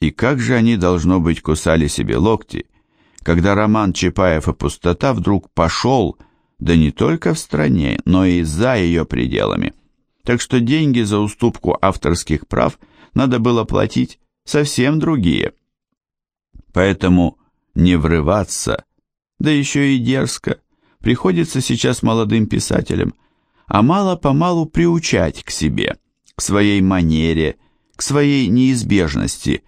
И как же они, должно быть, кусали себе локти, когда роман «Чапаев и пустота» вдруг пошел, да не только в стране, но и за ее пределами. Так что деньги за уступку авторских прав надо было платить совсем другие. Поэтому не врываться, да еще и дерзко, приходится сейчас молодым писателям, а мало-помалу приучать к себе, к своей манере, к своей неизбежности,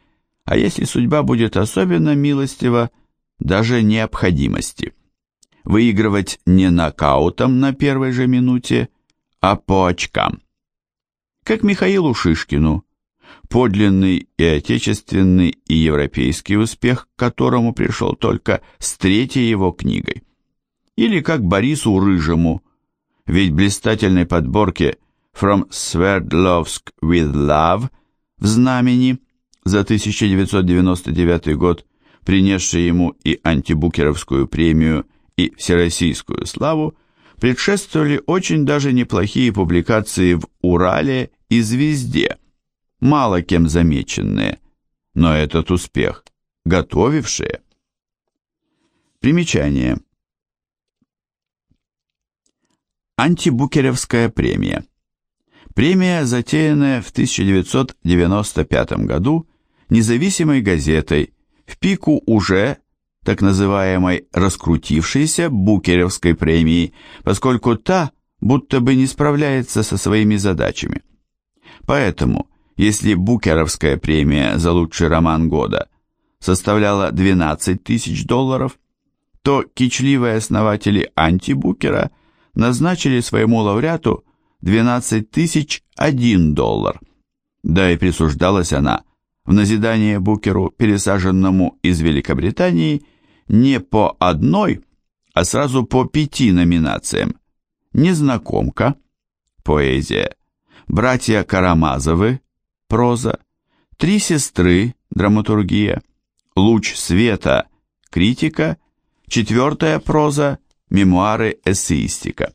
а если судьба будет особенно милостива, даже необходимости. Выигрывать не нокаутом на первой же минуте, а по очкам. Как Михаилу Шишкину, подлинный и отечественный и европейский успех, к которому пришел только с третьей его книгой. Или как Борису Рыжему, ведь блистательной подборке «From Sverdlovsk with Love» в знамени за 1999 год, принесший ему и антибукеровскую премию, и всероссийскую славу, предшествовали очень даже неплохие публикации в «Урале» и «Звезде», мало кем замеченные, но этот успех готовившие. Примечание. Антибукеровская премия. Премия, затеянная в 1995 году независимой газетой, в пику уже так называемой раскрутившейся Букеровской премии, поскольку та будто бы не справляется со своими задачами. Поэтому, если Букеровская премия за лучший роман года составляла 12 тысяч долларов, то кичливые основатели антибукера назначили своему лауреату 12 тысяч 1 доллар. Да и присуждалась она в назидание Букеру, пересаженному из Великобритании, не по одной, а сразу по пяти номинациям. Незнакомка, поэзия, братья Карамазовы, проза, три сестры, драматургия, луч света, критика, четвертая проза, мемуары, эссеистика.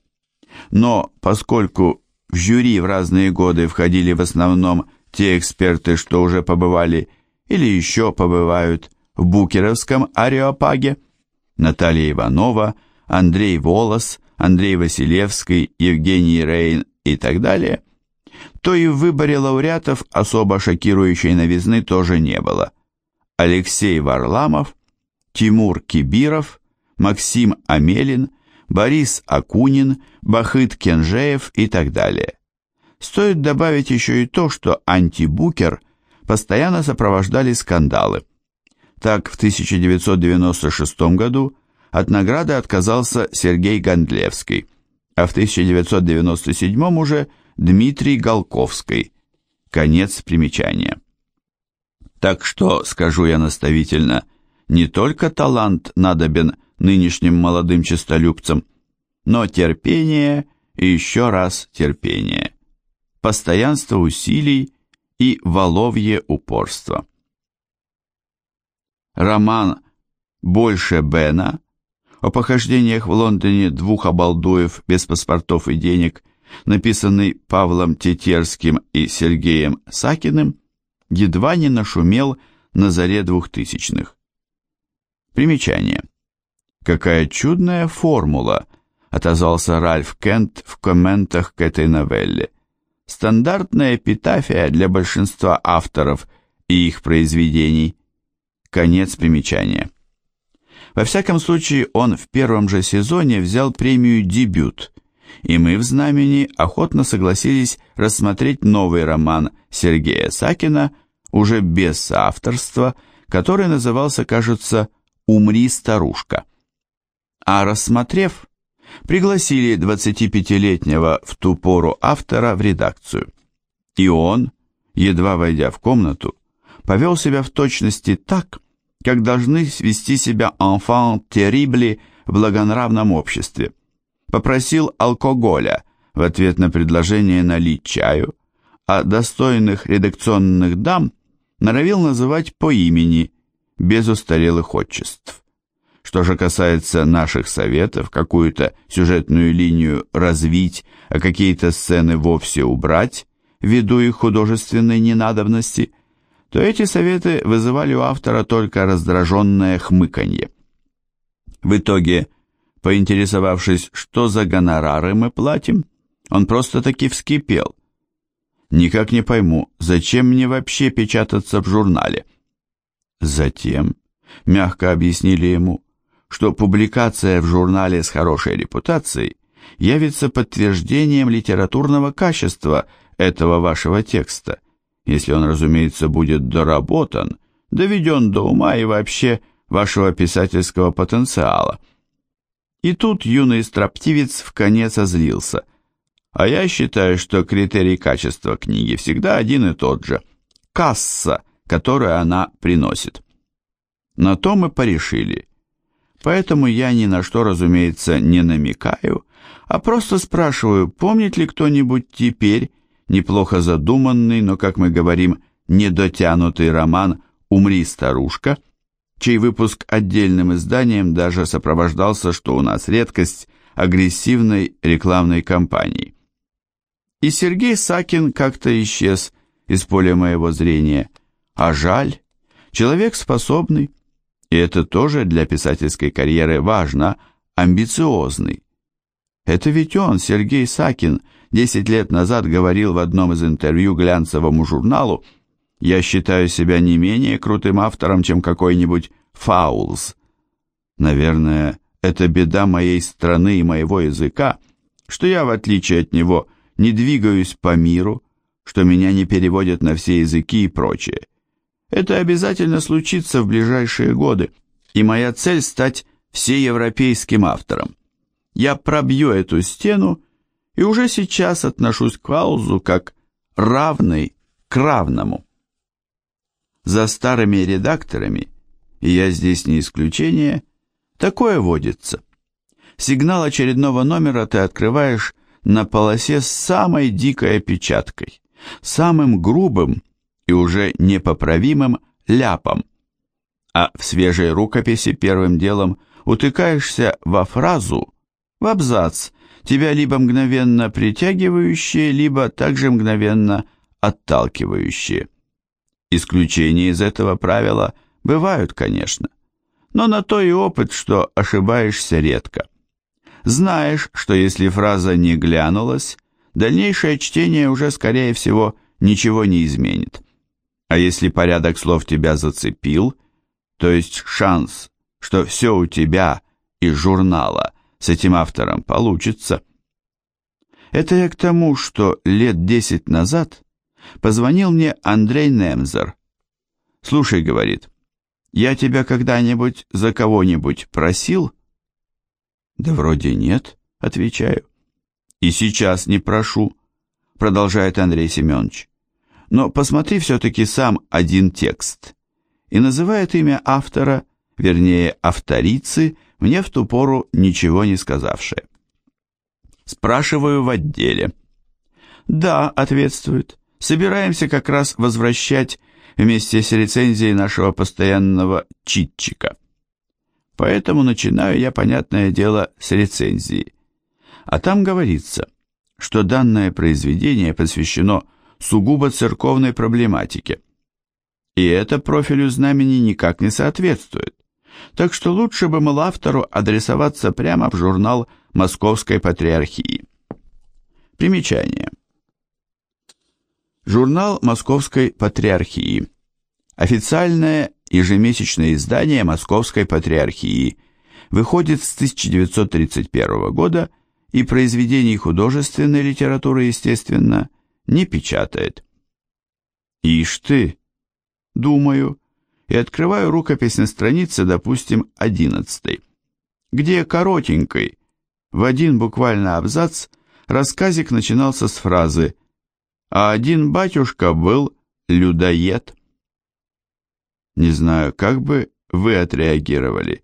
Но поскольку в жюри в разные годы входили в основном те эксперты, что уже побывали или еще побывают в Букеровском ареопаге, Наталья Иванова, Андрей Волос, Андрей Василевский, Евгений Рейн и так далее, то и в выборе лауреатов особо шокирующей новизны тоже не было. Алексей Варламов, Тимур Кибиров, Максим Амелин, Борис Акунин, Бахыт Кенжеев и так далее. Стоит добавить еще и то, что антибукер постоянно сопровождали скандалы. Так, в 1996 году от награды отказался Сергей Гондлевский, а в 1997 уже Дмитрий Голковский. Конец примечания. Так что, скажу я наставительно, не только талант надобен нынешним молодым честолюбцам, но терпение и еще раз терпение, постоянство усилий и воловье упорство. Роман «Больше Бена» о похождениях в Лондоне двух обалдуев без паспортов и денег, написанный Павлом Тетерским и Сергеем Сакиным, едва не нашумел на заре двухтысячных. Примечание. «Какая чудная формула!» — отозвался Ральф Кент в комментах к этой новелле. «Стандартная эпитафия для большинства авторов и их произведений». Конец примечания. Во всяком случае, он в первом же сезоне взял премию «Дебют», и мы в «Знамени» охотно согласились рассмотреть новый роман Сергея Сакина, уже без соавторства, который назывался, кажется, «Умри, старушка» а рассмотрев, пригласили 25-летнего в ту пору автора в редакцию. И он, едва войдя в комнату, повел себя в точности так, как должны вести себя enfant terrible в благонравном обществе. Попросил алкоголя в ответ на предложение налить чаю, а достойных редакционных дам норовил называть по имени, без устарелых отчеств. Что же касается наших советов, какую-то сюжетную линию развить, а какие-то сцены вовсе убрать, ввиду их художественной ненадобности, то эти советы вызывали у автора только раздраженное хмыканье. В итоге, поинтересовавшись, что за гонорары мы платим, он просто-таки вскипел. Никак не пойму, зачем мне вообще печататься в журнале? Затем, мягко объяснили ему, что публикация в журнале с хорошей репутацией явится подтверждением литературного качества этого вашего текста, если он, разумеется, будет доработан, доведен до ума и вообще вашего писательского потенциала. И тут юный строптивец в конец озлился. А я считаю, что критерий качества книги всегда один и тот же – касса, которую она приносит. На то мы порешили. Поэтому я ни на что, разумеется, не намекаю, а просто спрашиваю, помнит ли кто-нибудь теперь неплохо задуманный, но, как мы говорим, недотянутый роман «Умри, старушка», чей выпуск отдельным изданием даже сопровождался, что у нас редкость, агрессивной рекламной кампании. И Сергей Сакин как-то исчез из поля моего зрения, а жаль, человек способный, и это тоже для писательской карьеры важно, амбициозный. Это ведь он, Сергей Сакин, 10 лет назад говорил в одном из интервью глянцевому журналу, «Я считаю себя не менее крутым автором, чем какой-нибудь Фаулс». Наверное, это беда моей страны и моего языка, что я, в отличие от него, не двигаюсь по миру, что меня не переводят на все языки и прочее. Это обязательно случится в ближайшие годы, и моя цель стать всеевропейским автором. Я пробью эту стену и уже сейчас отношусь к Фаузу как равный к равному. За старыми редакторами, и я здесь не исключение, такое водится. Сигнал очередного номера ты открываешь на полосе с самой дикой опечаткой, самым грубым и уже непоправимым ляпом, а в свежей рукописи первым делом утыкаешься во фразу, в абзац, тебя либо мгновенно притягивающие, либо также мгновенно отталкивающие. Исключения из этого правила бывают, конечно, но на то и опыт, что ошибаешься редко. Знаешь, что если фраза не глянулась, дальнейшее чтение уже, скорее всего, ничего не изменит. А если порядок слов тебя зацепил, то есть шанс, что все у тебя из журнала с этим автором получится. Это я к тому, что лет десять назад позвонил мне Андрей Немзер. «Слушай», — говорит, — «я тебя когда-нибудь за кого-нибудь просил?» «Да вроде нет», — отвечаю. «И сейчас не прошу», — продолжает Андрей Семенович. «Но посмотри все-таки сам один текст» и называет имя автора, вернее, авторицы, мне в ту пору ничего не сказавшая. Спрашиваю в отделе. «Да», — ответствует, — «собираемся как раз возвращать вместе с рецензией нашего постоянного читчика». Поэтому начинаю я, понятное дело, с рецензии. А там говорится, что данное произведение посвящено сугубо церковной проблематике. И это профилю знамени никак не соответствует так что лучше бы был автору адресоваться прямо в журнал Московской Патриархии. Примечание. Журнал Московской Патриархии. Официальное ежемесячное издание Московской Патриархии. Выходит с 1931 года и произведений художественной литературы, естественно, не печатает. Ишь ты, думаю, и открываю рукопись на странице, допустим, одиннадцатой, где коротенькой, в один буквально абзац, рассказик начинался с фразы «А один батюшка был людоед». Не знаю, как бы вы отреагировали,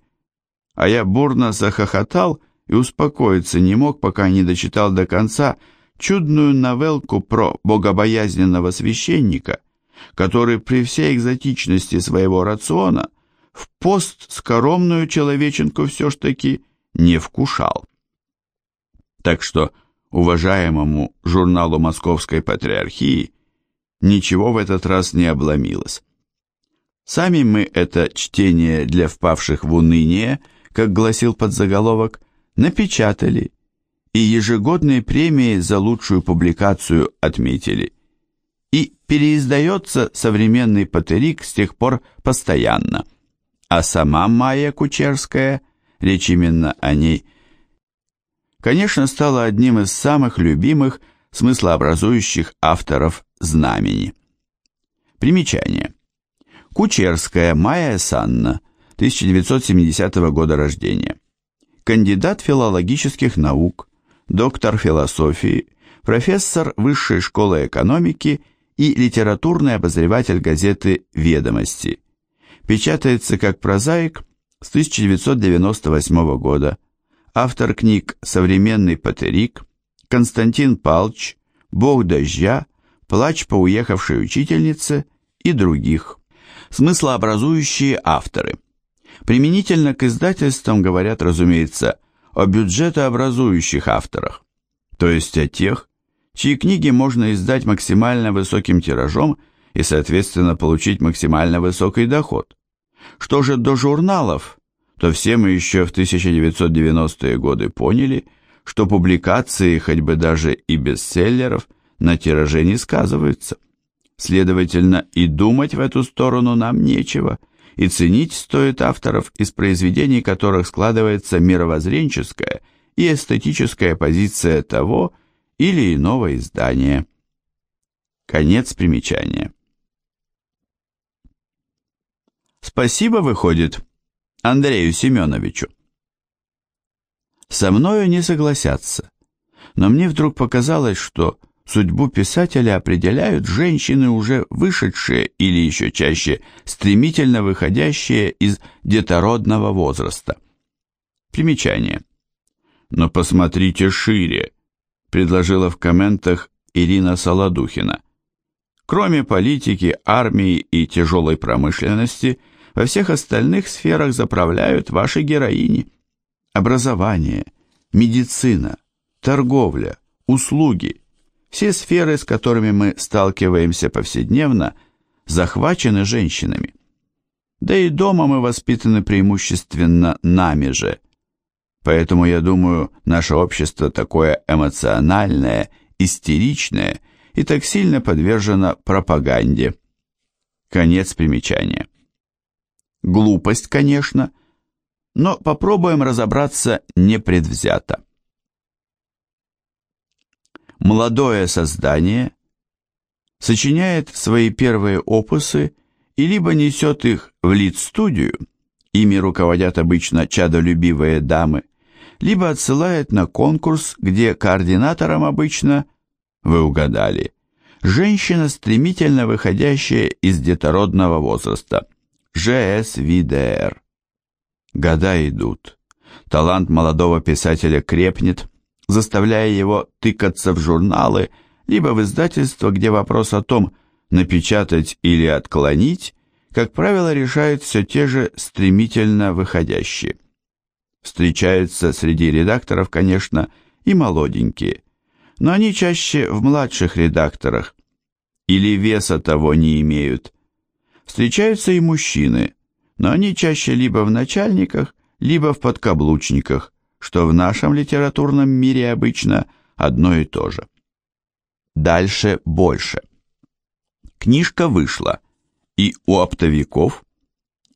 а я бурно захохотал и успокоиться не мог, пока не дочитал до конца чудную новелку про богобоязненного священника – который при всей экзотичности своего рациона в пост скоромную человеченку все ж таки не вкушал. Так что уважаемому журналу Московской Патриархии ничего в этот раз не обломилось. Сами мы это чтение для впавших в уныние, как гласил подзаголовок, напечатали и ежегодные премии за лучшую публикацию отметили. И переиздается современный патерик с тех пор постоянно. А сама Майя Кучерская, речь именно о ней, конечно, стала одним из самых любимых смыслообразующих авторов знамени. Примечание. Кучерская Майя Санна, 1970 года рождения. Кандидат филологических наук, доктор философии, профессор Высшей школы экономики и литературный обозреватель газеты «Ведомости». Печатается как прозаик с 1998 года. Автор книг «Современный патерик», «Константин Палч», «Бог дождя», «Плач по уехавшей учительнице» и других смыслообразующие авторы. Применительно к издательствам говорят, разумеется, о бюджетообразующих авторах, то есть о тех, чьи книги можно издать максимально высоким тиражом и, соответственно, получить максимально высокий доход. Что же до журналов, то все мы еще в 1990-е годы поняли, что публикации, хоть бы даже и бестселлеров, на тираже не сказываются – Следовательно, и думать в эту сторону нам нечего, и ценить стоит авторов, из произведений которых складывается мировоззренческая и эстетическая позиция того или иного издания. Конец примечания. Спасибо, выходит, Андрею Семеновичу. Со мною не согласятся, но мне вдруг показалось, что Судьбу писателя определяют женщины, уже вышедшие или еще чаще стремительно выходящие из детородного возраста. Примечание. Но посмотрите шире, предложила в комментах Ирина Солодухина. Кроме политики, армии и тяжелой промышленности, во всех остальных сферах заправляют ваши героини. Образование, медицина, торговля, услуги, все сферы, с которыми мы сталкиваемся повседневно, захвачены женщинами. Да и дома мы воспитаны преимущественно нами же. Поэтому, я думаю, наше общество такое эмоциональное, истеричное и так сильно подвержено пропаганде. Конец примечания. Глупость, конечно, но попробуем разобраться непредвзято молодое создание сочиняет свои первые опусы и либо несет их в лид-студию, ими руководят обычно чадолюбивые дамы, либо отсылает на конкурс, где координатором обычно, вы угадали, женщина, стремительно выходящая из детородного возраста, ЖСВДР. Года идут. Талант молодого писателя крепнет, заставляя его тыкаться в журналы, либо в издательство, где вопрос о том, напечатать или отклонить, как правило, решают все те же стремительно выходящие. Встречаются среди редакторов, конечно, и молоденькие, но они чаще в младших редакторах или веса того не имеют. Встречаются и мужчины, но они чаще либо в начальниках, либо в подкаблучниках, что в нашем литературном мире обычно одно и то же. Дальше больше. Книжка вышла, и у оптовиков,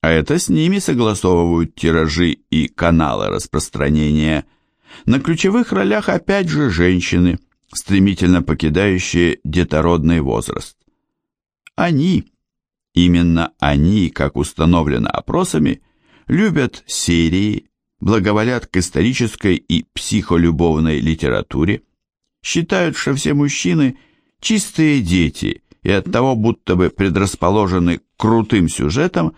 а это с ними согласовывают тиражи и каналы распространения, на ключевых ролях опять же женщины, стремительно покидающие детородный возраст. Они, именно они, как установлено опросами, любят серии, благоволят к исторической и психолюбовной литературе, считают, что все мужчины – чистые дети и оттого будто бы предрасположены к крутым сюжетам,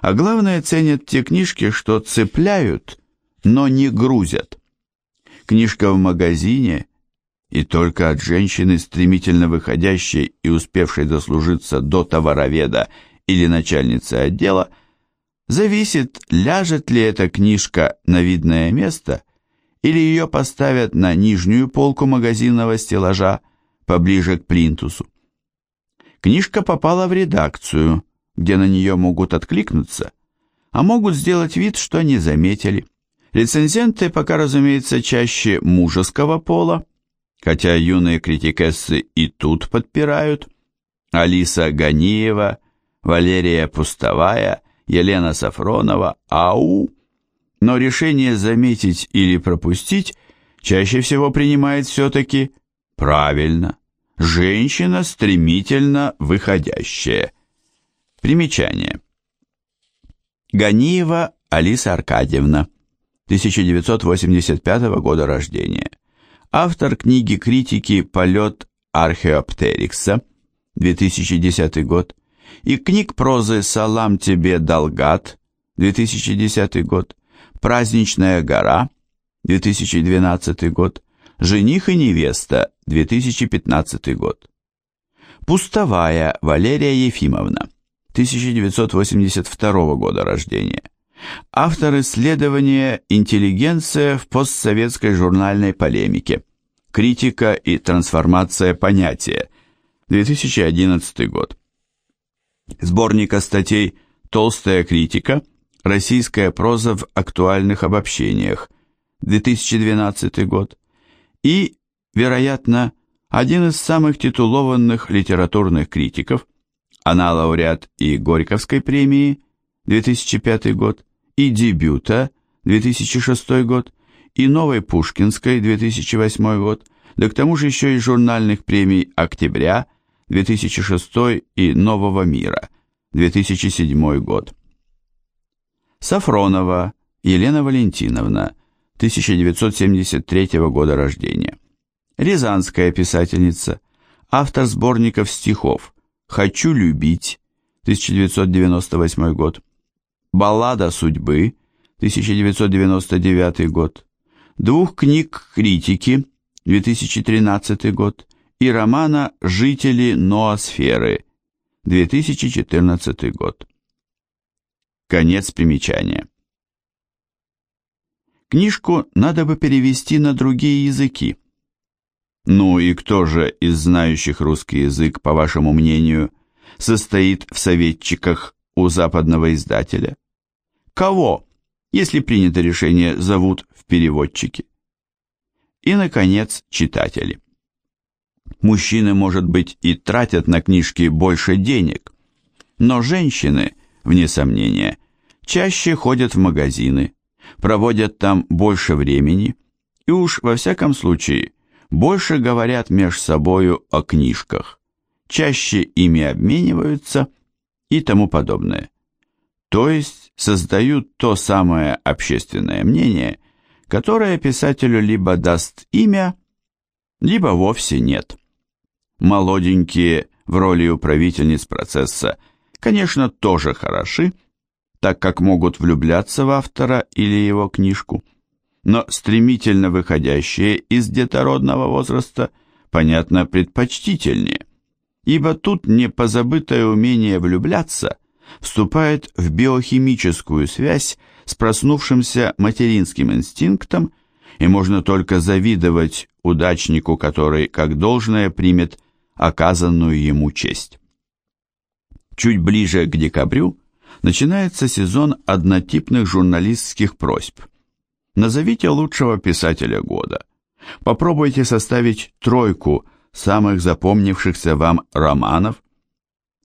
а главное ценят те книжки, что цепляют, но не грузят. Книжка в магазине и только от женщины, стремительно выходящей и успевшей дослужиться до товароведа или начальницы отдела – Зависит, ляжет ли эта книжка на видное место, или ее поставят на нижнюю полку магазинного стеллажа, поближе к плинтусу. Книжка попала в редакцию, где на нее могут откликнуться, а могут сделать вид, что не заметили. Рецензенты пока, разумеется, чаще мужеского пола, хотя юные критикессы и тут подпирают. Алиса Ганиева, Валерия Пустовая, Елена Сафронова, ау. Но решение заметить или пропустить чаще всего принимает все-таки правильно. Женщина стремительно выходящая. Примечание. Ганиева Алиса Аркадьевна, 1985 года рождения. Автор книги критики «Полет Археоптерикса», 2010 год, и книг прозы «Салам тебе, Далгат», 2010 год, «Праздничная гора», 2012 год, «Жених и невеста», 2015 год. Пустовая Валерия Ефимовна, 1982 года рождения. Автор исследования «Интеллигенция в постсоветской журнальной полемике. Критика и трансформация понятия», 2011 год. Сборника статей «Толстая критика. Российская проза в актуальных обобщениях», 2012 год. И, вероятно, один из самых титулованных литературных критиков, она лауреат и Горьковской премии, 2005 год, и дебюта 2006 год, и новой Пушкинской 2008 год, да к тому же еще и журнальных премий «Октября» 2006 и «Нового мира» 2007 год. Сафронова Елена Валентиновна, 1973 года рождения. Рязанская писательница, автор сборников стихов «Хочу любить» 1998 год, Баллада судьбы, 1999 год, двух книг критики, 2013 год, и романа «Жители ноосферы», 2014 год. Конец примечания. Книжку надо бы перевести на другие языки. Ну и кто же из знающих русский язык, по вашему мнению, состоит в советчиках у западного издателя? Кого, если принято решение, зовут в переводчики? И, наконец, читатели. Мужчины, может быть, и тратят на книжки больше денег, но женщины, вне сомнения, чаще ходят в магазины, проводят там больше времени и уж, во всяком случае, больше говорят меж собою о книжках, чаще ими обмениваются и тому подобное. То есть создают то самое общественное мнение, которое писателю либо даст имя, либо вовсе нет. Молоденькие в роли управительниц процесса, конечно, тоже хороши, так как могут влюбляться в автора или его книжку, но стремительно выходящие из детородного возраста, понятно, предпочтительнее, ибо тут не позабытое умение влюбляться – вступает в биохимическую связь с проснувшимся материнским инстинктом, и можно только завидовать удачнику, который, как должное, примет оказанную ему честь. Чуть ближе к декабрю начинается сезон однотипных журналистских просьб. Назовите лучшего писателя года. Попробуйте составить тройку самых запомнившихся вам романов.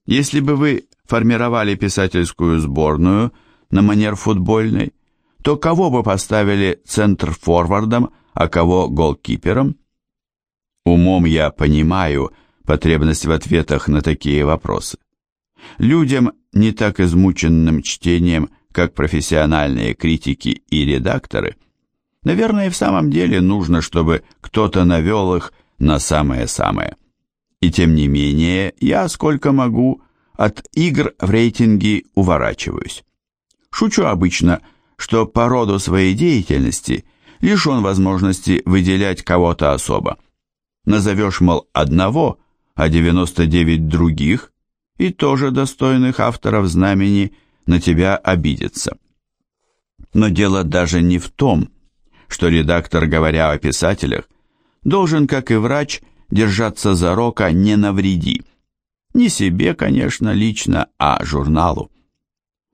Если бы вы формировали писательскую сборную на манер футбольной, то кого бы поставили центр-форвардом, а кого голкипером? Умом я понимаю потребность в ответах на такие вопросы. Людям, не так измученным чтением, как профессиональные критики и редакторы, наверное, в самом деле нужно, чтобы кто-то навел их на самое-самое. И тем не менее, я, сколько могу, от игр в рейтинге уворачиваюсь. Шучу обычно, что по роду своей деятельности лишен возможности выделять кого-то особо. Назовешь, мол, одного, а 99 других, и тоже достойных авторов знамени, на тебя обидятся. Но дело даже не в том, что редактор, говоря о писателях, должен, как и врач, держаться за рока «не навреди», Не себе, конечно, лично, а журналу.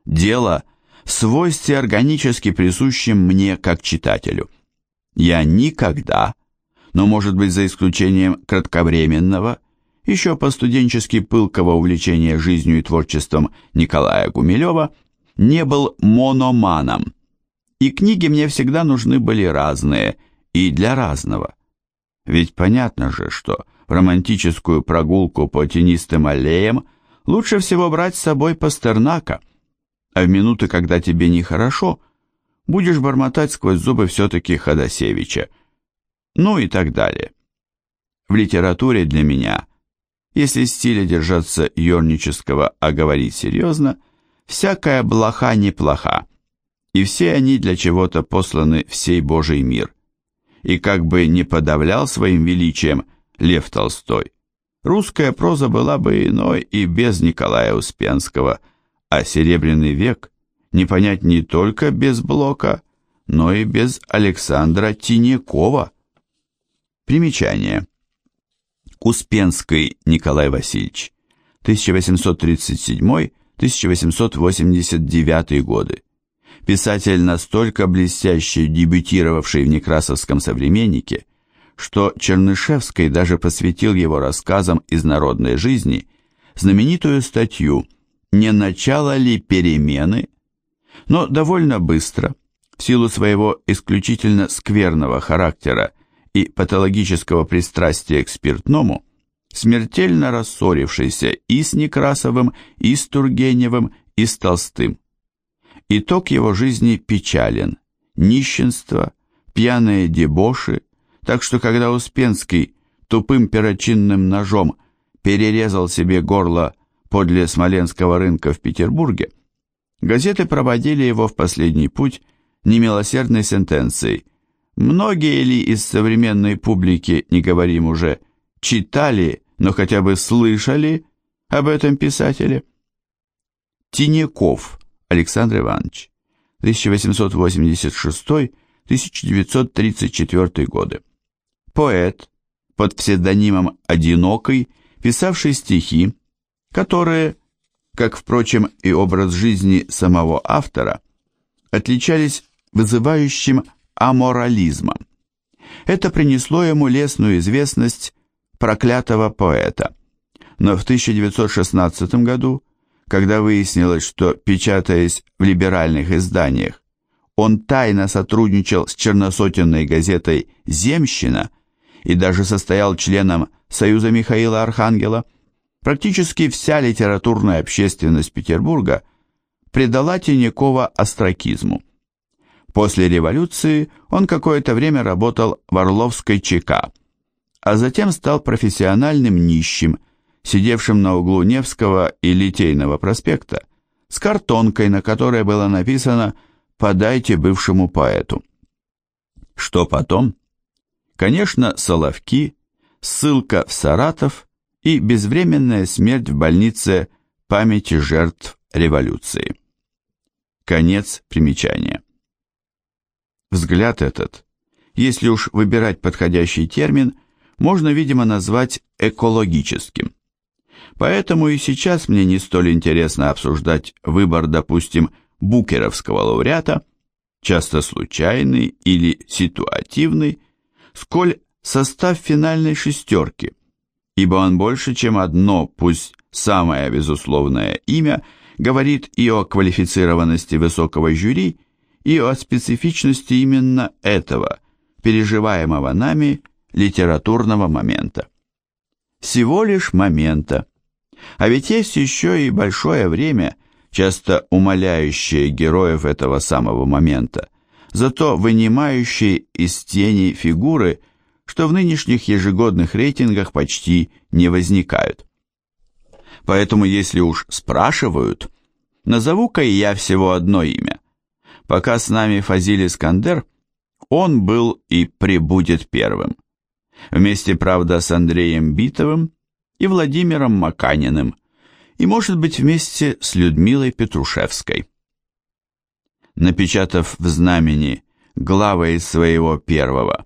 Дело в свойстве органически присущем мне как читателю. Я никогда, но, может быть, за исключением кратковременного, еще по-студенчески пылкого увлечения жизнью и творчеством Николая Гумилева, не был мономаном. И книги мне всегда нужны были разные и для разного. Ведь понятно же, что в романтическую прогулку по тенистым аллеям лучше всего брать с собой Пастернака, а в минуты, когда тебе нехорошо, будешь бормотать сквозь зубы все-таки Ходосевича, ну и так далее. В литературе для меня, если стиля держаться ернического, а говорить серьезно, всякая блоха неплоха, и все они для чего-то посланы в сей Божий мир. И как бы не подавлял своим величием Лев Толстой, русская проза была бы иной и без Николая Успенского, а Серебряный век не понять не только без Блока, но и без Александра Тинякова. Примечание. Успенский Николай Васильевич, 1837-1889 годы. Писатель, настолько блестяще дебютировавший в Некрасовском «Современнике», что Чернышевский даже посвятил его рассказам из народной жизни знаменитую статью «Не начало ли перемены?», но довольно быстро, в силу своего исключительно скверного характера и патологического пристрастия к спиртному, смертельно рассорившийся и с Некрасовым, и с Тургеневым, и с Толстым. Итог его жизни печален, нищенство, пьяные дебоши, так что когда Успенский тупым перочинным ножом перерезал себе горло подле Смоленского рынка в Петербурге, газеты проводили его в последний путь немилосердной сентенцией. Многие ли из современной публики, не говорим уже, читали, но хотя бы слышали об этом писателе? Тиняков Александр Иванович, 1886-1934 годы. Поэт, под псевдонимом «Одинокий», писавший стихи, которые, как, впрочем, и образ жизни самого автора, отличались вызывающим аморализмом. Это принесло ему лесную известность проклятого поэта. Но в 1916 году, когда выяснилось, что, печатаясь в либеральных изданиях, он тайно сотрудничал с черносотенной газетой «Земщина» и даже состоял членом Союза Михаила Архангела, практически вся литературная общественность Петербурга предала Тинякова остракизму. После революции он какое-то время работал в Орловской ЧК, а затем стал профессиональным нищим, сидевшим на углу Невского и Литейного проспекта, с картонкой, на которой было написано «Подайте бывшему поэту». Что потом? Конечно, Соловки, ссылка в Саратов и безвременная смерть в больнице памяти жертв революции. Конец примечания. Взгляд этот, если уж выбирать подходящий термин, можно, видимо, назвать экологическим. Поэтому и сейчас мне не столь интересно обсуждать выбор, допустим, букеровского лауреата, часто случайный или ситуативный, сколь состав финальной шестерки, ибо он больше, чем одно, пусть самое безусловное имя – говорит и о квалифицированности высокого жюри, и о специфичности именно этого, переживаемого нами литературного момента. Всего лишь момента. А ведь есть еще и большое время, часто умаляющее героев этого самого момента, зато вынимающее из тени фигуры, что в нынешних ежегодных рейтингах почти не возникают. Поэтому если уж спрашивают, назову-ка и я всего одно имя. Пока с нами Фазиль Искандер, он был и прибудет первым. Вместе, правда, с Андреем Битовым и Владимиром Маканиным, и, может быть, вместе с Людмилой Петрушевской. Напечатав в знамени главы из своего первого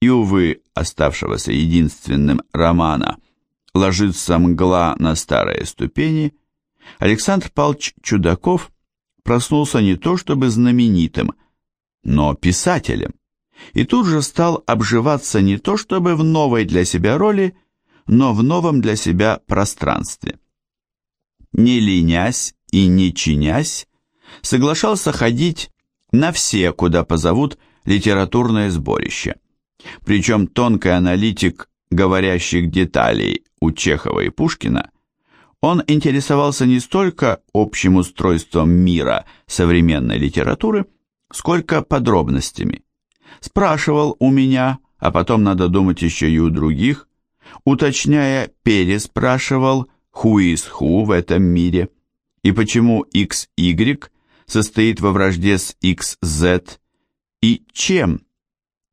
и, увы, оставшегося единственным романа ложится мгла на старые ступени, Александр Павлович Чудаков проснулся не то чтобы знаменитым, но писателем, и тут же стал обживаться не то чтобы в новой для себя роли, но в новом для себя пространстве. Не ленясь и не чинясь, соглашался ходить на все, куда позовут литературное сборище. Причем тонкий аналитик говорящих деталей у Чехова и Пушкина, он интересовался не столько общим устройством мира современной литературы, сколько подробностями. Спрашивал у меня, а потом надо думать еще и у других, уточняя, переспрашивал, who is who в этом мире, и почему XY состоит во вражде с XZ, и чем,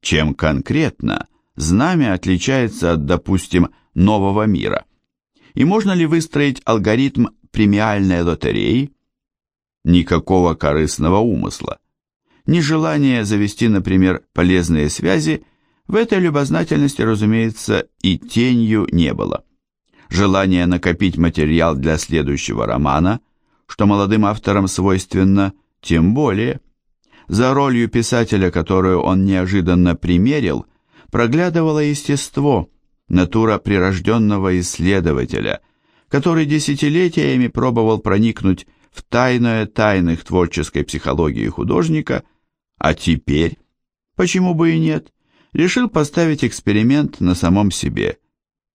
чем конкретно? Знамя отличается от, допустим, нового мира. И можно ли выстроить алгоритм премиальной лотереи? Никакого корыстного умысла. Нежелание завести, например, полезные связи, в этой любознательности, разумеется, и тенью не было. Желание накопить материал для следующего романа, что молодым авторам свойственно, тем более. За ролью писателя, которую он неожиданно примерил, проглядывало естество, натура прирожденного исследователя, который десятилетиями пробовал проникнуть в тайное тайных творческой психологии художника, а теперь, почему бы и нет, решил поставить эксперимент на самом себе,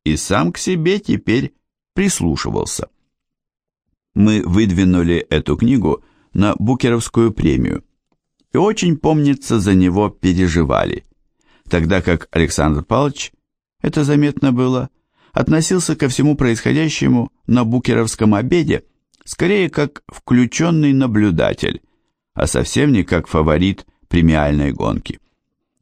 и сам к себе теперь прислушивался. Мы выдвинули эту книгу на Букеровскую премию, и очень, помнится, за него переживали, тогда как Александр Павлович, это заметно было, относился ко всему происходящему на Букеровском обеде скорее как включенный наблюдатель, а совсем не как фаворит премиальной гонки.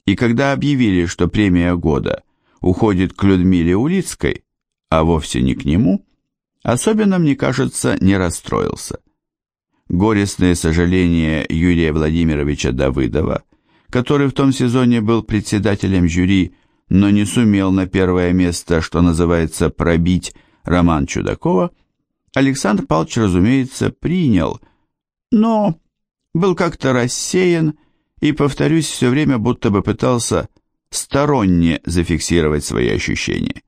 И когда объявили, что премия года уходит к Людмиле Улицкой, а вовсе не к нему, особенно, мне кажется, не расстроился. Горестные сожаления Юрия Владимировича Давыдова, который в том сезоне был председателем жюри, но не сумел на первое место, что называется, пробить роман Чудакова, Александр Павлович, разумеется, принял, но был как-то рассеян и, повторюсь, все время будто бы пытался сторонне зафиксировать свои ощущения.